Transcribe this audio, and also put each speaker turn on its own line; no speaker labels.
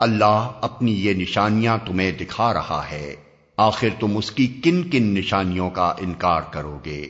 اللہ اپنی یہ نشانیاں تمہیں دکھا رہا ہے۔ آخر تم اس کی کن کن نشانیوں کا انکار کرو گے۔